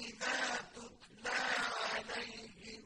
إذا تُتْلَىٰ عَلَيْهِمْ